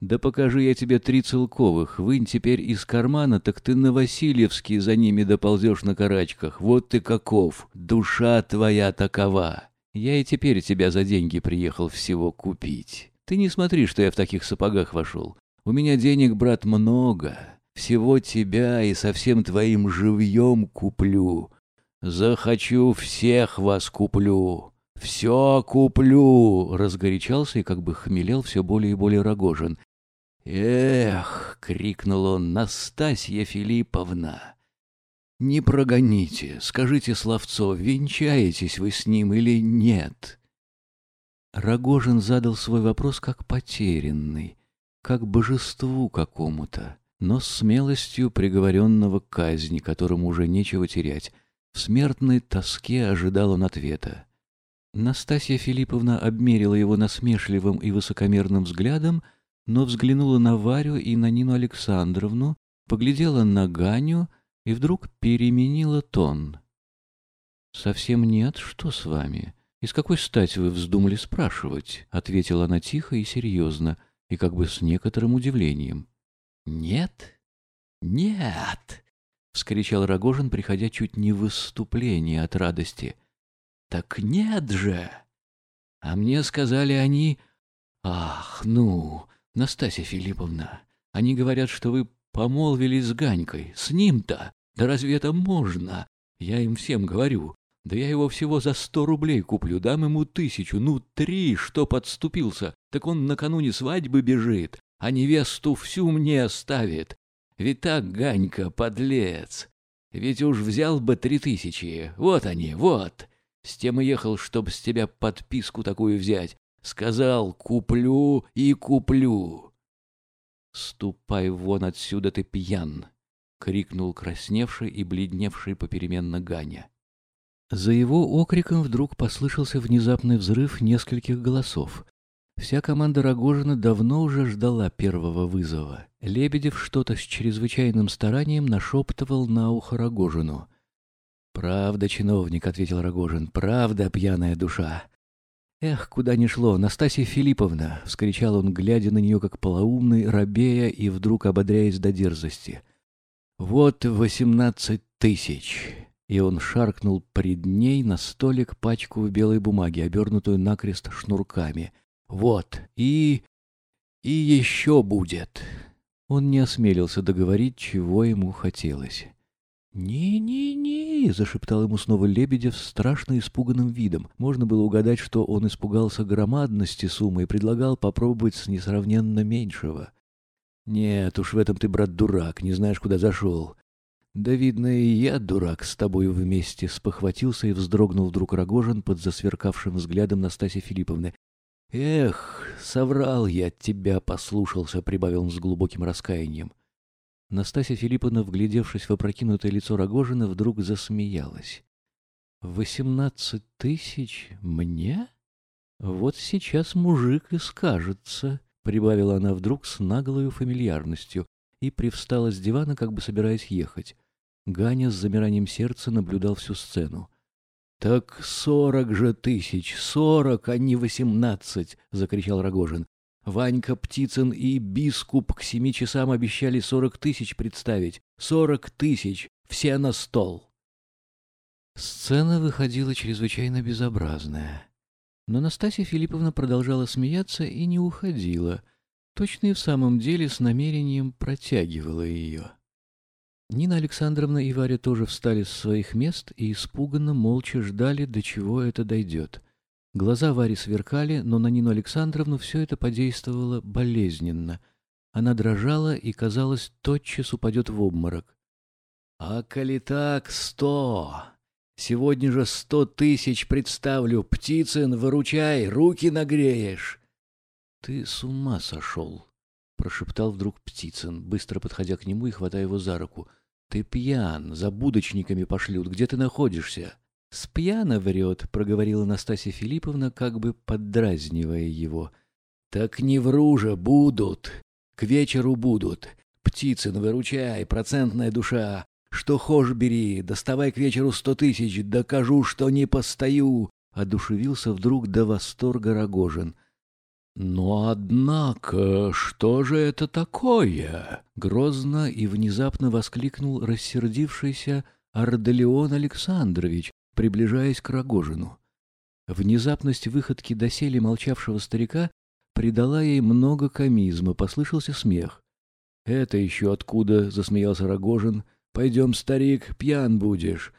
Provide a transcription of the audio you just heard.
Да покажи я тебе три целковых, вынь теперь из кармана, так ты на Васильевский за ними доползешь на карачках. Вот ты каков, душа твоя такова. Я и теперь тебя за деньги приехал всего купить. Ты не смотри, что я в таких сапогах вошел. У меня денег, брат, много. Всего тебя и со всем твоим живьем куплю. Захочу, всех вас куплю. Все куплю!» Разгорячался и как бы хмелел все более и более Рогожин. «Эх!» — крикнул он, «Настасья Филипповна!» «Не прогоните, скажите словцо, венчаетесь вы с ним или нет?» Рогожин задал свой вопрос как потерянный, как божеству какому-то, но с смелостью приговоренного к казни, которому уже нечего терять. В смертной тоске ожидал он ответа. Настасья Филипповна обмерила его насмешливым и высокомерным взглядом, но взглянула на Варю и на Нину Александровну, поглядела на Ганю и вдруг переменила тон. «Совсем нет, что с вами? Из какой стати вы вздумали спрашивать?» — ответила она тихо и серьезно, и как бы с некоторым удивлением. «Нет? Нет!» — вскричал Рогожин, приходя чуть не в выступление от радости. «Так нет же!» А мне сказали они... «Ах, ну, Настасья Филипповна, они говорят, что вы помолвились с Ганькой. С ним-то? Да разве это можно? Я им всем говорю. Да я его всего за сто рублей куплю, дам ему тысячу, ну три, что подступился. Так он накануне свадьбы бежит, а невесту всю мне оставит. Ведь так, Ганька, подлец. Ведь уж взял бы три тысячи. Вот они, вот. С тем и ехал, чтоб с тебя подписку такую взять. Сказал, куплю и куплю. «Ступай вон отсюда, ты пьян!» — крикнул красневший и бледневший попеременно Ганя. За его окриком вдруг послышался внезапный взрыв нескольких голосов. Вся команда Рогожина давно уже ждала первого вызова. Лебедев что-то с чрезвычайным старанием нашептывал на ухо Рогожину. «Правда, чиновник», — ответил Рогожин, — «правда, пьяная душа. «Эх, куда ни шло, Настасья Филипповна!» — вскричал он, глядя на нее как полоумный, рабея и вдруг ободряясь до дерзости. «Вот восемнадцать тысяч!» И он шаркнул пред ней на столик пачку в белой бумаге, обернутую накрест шнурками. «Вот, и... и еще будет!» Он не осмелился договорить, чего ему хотелось. «Не-не-не!» — зашептал ему снова Лебедев с страшно испуганным видом. Можно было угадать, что он испугался громадности суммы и предлагал попробовать с несравненно меньшего. «Нет уж, в этом ты, брат, дурак, не знаешь, куда зашел». «Да, видно, и я дурак с тобою вместе», — спохватился и вздрогнул вдруг Рогожин под засверкавшим взглядом Настасьи Филипповны. «Эх, соврал я тебя, послушался», — прибавил он с глубоким раскаянием. Настасья Филипповна, вглядевшись в опрокинутое лицо Рогожина, вдруг засмеялась. «Восемнадцать тысяч? Мне? Вот сейчас мужик и скажется», — прибавила она вдруг с наглою фамильярностью и привстала с дивана, как бы собираясь ехать. Ганя с замиранием сердца наблюдал всю сцену. «Так сорок же тысяч! Сорок, а не восемнадцать!» — закричал Рогожин. Ванька Птицын и бискуп к семи часам обещали сорок тысяч представить. Сорок тысяч! Все на стол!» Сцена выходила чрезвычайно безобразная. Но Настасья Филипповна продолжала смеяться и не уходила. Точно и в самом деле с намерением протягивала ее. Нина Александровна и Варя тоже встали с своих мест и испуганно, молча ждали, до чего это дойдет. Глаза Вари сверкали, но на Нину Александровну все это подействовало болезненно. Она дрожала и, казалось, тотчас упадет в обморок. — А коли так, сто! Сегодня же сто тысяч представлю! Птицын, выручай, руки нагреешь! — Ты с ума сошел! — прошептал вдруг Птицын, быстро подходя к нему и хватая его за руку. — Ты пьян, за будочниками пошлют, где ты находишься? — «Спьяно врет», — проговорила Настасья Филипповна, как бы поддразнивая его. «Так не вру же, будут. К вечеру будут. Птицын, выручай, процентная душа. Что хошь бери, доставай к вечеру сто тысяч, докажу, что не постою», — одушевился вдруг до восторга Рогожин. Но однако, что же это такое? Грозно и внезапно воскликнул рассердившийся Арделеон Александрович, приближаясь к Рогожину. Внезапность выходки доселе молчавшего старика придала ей много комизма, послышался смех. «Это еще откуда?» — засмеялся Рогожин. «Пойдем, старик, пьян будешь.